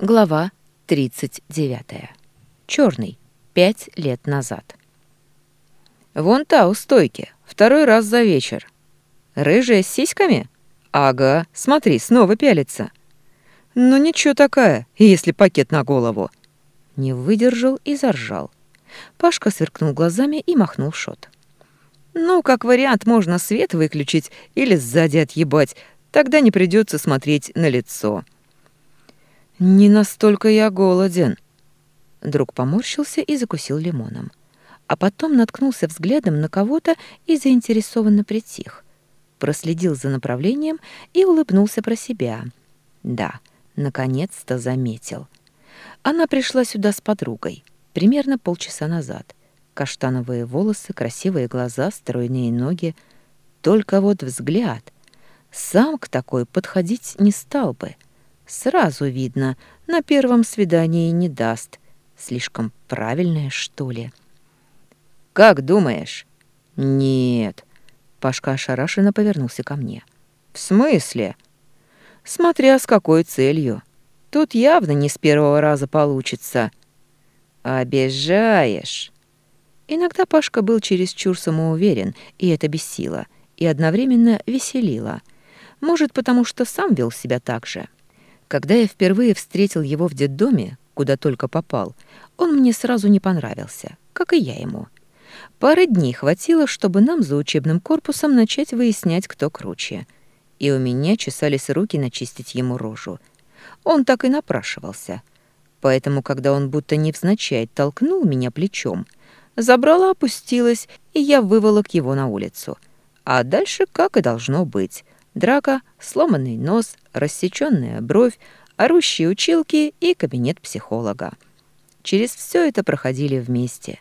Глава 39. Черный. Пять лет назад. «Вон та у стойки. Второй раз за вечер. Рыжая с сиськами? Ага, смотри, снова пялится. Ну ничего такая, если пакет на голову». Не выдержал и заржал. Пашка сверкнул глазами и махнул шот. «Ну, как вариант, можно свет выключить или сзади отъебать, тогда не придется смотреть на лицо». «Не настолько я голоден». Друг поморщился и закусил лимоном. А потом наткнулся взглядом на кого-то и заинтересованно притих. Проследил за направлением и улыбнулся про себя. Да, наконец-то заметил. Она пришла сюда с подругой, примерно полчаса назад. Каштановые волосы, красивые глаза, стройные ноги. Только вот взгляд. Сам к такой подходить не стал бы. Сразу видно, на первом свидании не даст. Слишком правильное, что ли? «Как думаешь?» «Нет». Пашка ошарашенно повернулся ко мне. «В смысле?» «Смотря с какой целью. Тут явно не с первого раза получится». «Обижаешь». Иногда Пашка был чересчур самоуверен, и это бесило, и одновременно веселило. Может, потому что сам вел себя так же. Когда я впервые встретил его в детдоме, куда только попал, он мне сразу не понравился, как и я ему. Пары дней хватило, чтобы нам за учебным корпусом начать выяснять, кто круче. И у меня чесались руки начистить ему рожу. Он так и напрашивался. Поэтому, когда он будто невзначай толкнул меня плечом, забрала опустилась, и я выволок его на улицу. А дальше как и должно быть. Драка, сломанный нос, рассечённая бровь, орущие училки и кабинет психолога. Через все это проходили вместе.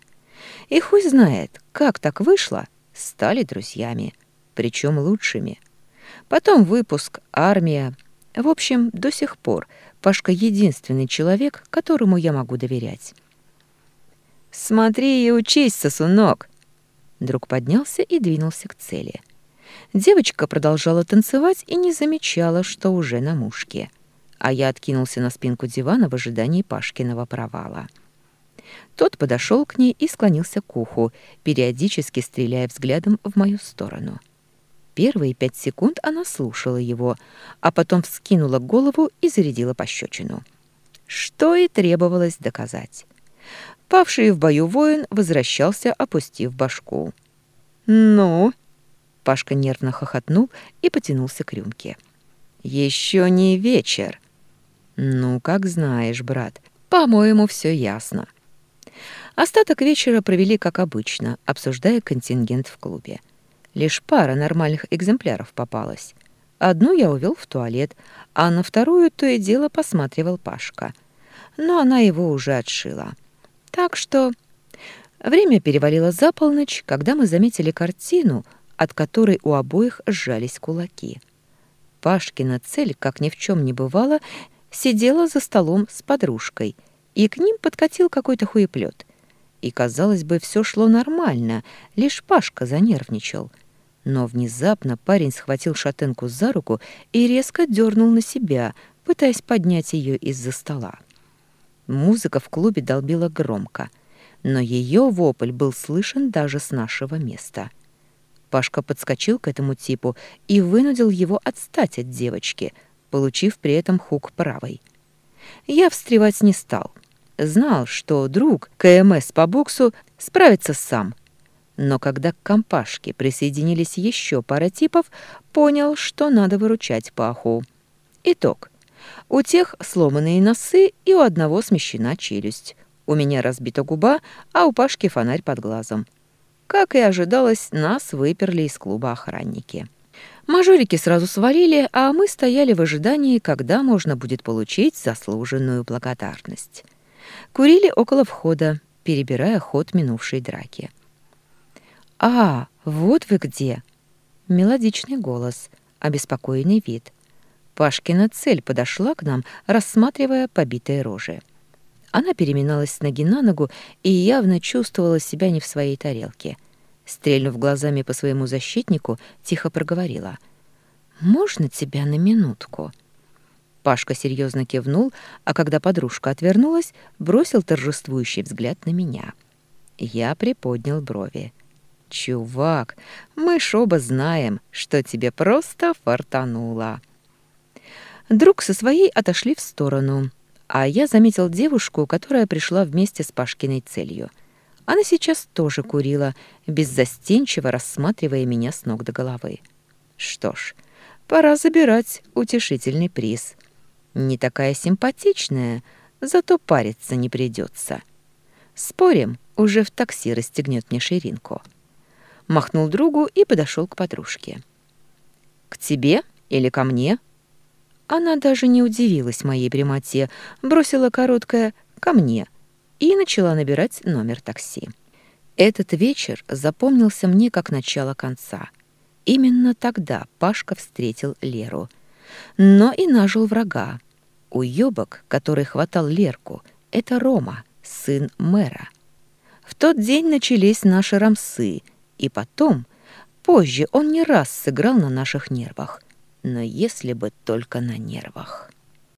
И хуй знает, как так вышло, стали друзьями, причем лучшими. Потом выпуск, армия. В общем, до сих пор Пашка единственный человек, которому я могу доверять. «Смотри и учись, сосунок!» Друг поднялся и двинулся к цели — Девочка продолжала танцевать и не замечала, что уже на мушке. А я откинулся на спинку дивана в ожидании Пашкиного провала. Тот подошел к ней и склонился к уху, периодически стреляя взглядом в мою сторону. Первые пять секунд она слушала его, а потом вскинула голову и зарядила пощечину. Что и требовалось доказать. Павший в бою воин возвращался, опустив башку. «Ну?» Пашка нервно хохотнул и потянулся к рюмке. Еще не вечер. Ну, как знаешь, брат. По-моему, все ясно. Остаток вечера провели как обычно, обсуждая контингент в клубе. Лишь пара нормальных экземпляров попалась. Одну я увел в туалет, а на вторую то и дело посматривал Пашка. Но она его уже отшила. Так что время перевалило за полночь, когда мы заметили картину, от которой у обоих сжались кулаки. Пашкина цель, как ни в чем не бывало, сидела за столом с подружкой, и к ним подкатил какой-то хуеплет. И, казалось бы, все шло нормально, лишь Пашка занервничал. Но внезапно парень схватил шатенку за руку и резко дернул на себя, пытаясь поднять ее из-за стола. Музыка в клубе долбила громко, но ее вопль был слышен даже с нашего места — Пашка подскочил к этому типу и вынудил его отстать от девочки, получив при этом хук правой. Я встревать не стал. Знал, что друг КМС по боксу справится сам. Но когда к компашке присоединились еще пара типов, понял, что надо выручать Паху. Итог. У тех сломанные носы и у одного смещена челюсть. У меня разбита губа, а у Пашки фонарь под глазом. Как и ожидалось, нас выперли из клуба охранники. Мажорики сразу свалили, а мы стояли в ожидании, когда можно будет получить заслуженную благодарность. Курили около входа, перебирая ход минувшей драки. «А, вот вы где!» Мелодичный голос, обеспокоенный вид. Пашкина цель подошла к нам, рассматривая побитые рожи. Она переминалась с ноги на ногу и явно чувствовала себя не в своей тарелке. Стрельнув глазами по своему защитнику, тихо проговорила. «Можно тебя на минутку?» Пашка серьезно кивнул, а когда подружка отвернулась, бросил торжествующий взгляд на меня. Я приподнял брови. «Чувак, мы ж оба знаем, что тебе просто фартануло». Друг со своей отошли в сторону, а я заметил девушку, которая пришла вместе с Пашкиной целью. Она сейчас тоже курила, беззастенчиво рассматривая меня с ног до головы. Что ж, пора забирать утешительный приз. Не такая симпатичная, зато париться не придется. Спорим, уже в такси расстегнет мне ширинку. Махнул другу и подошел к подружке. «К тебе или ко мне?» Она даже не удивилась моей прямоте, бросила короткое «ко мне» и начала набирать номер такси. Этот вечер запомнился мне как начало конца. Именно тогда Пашка встретил Леру. Но и нажил врага. Уёбок, который хватал Лерку, это Рома, сын мэра. В тот день начались наши рамсы, и потом, позже он не раз сыграл на наших нервах. Но если бы только на нервах.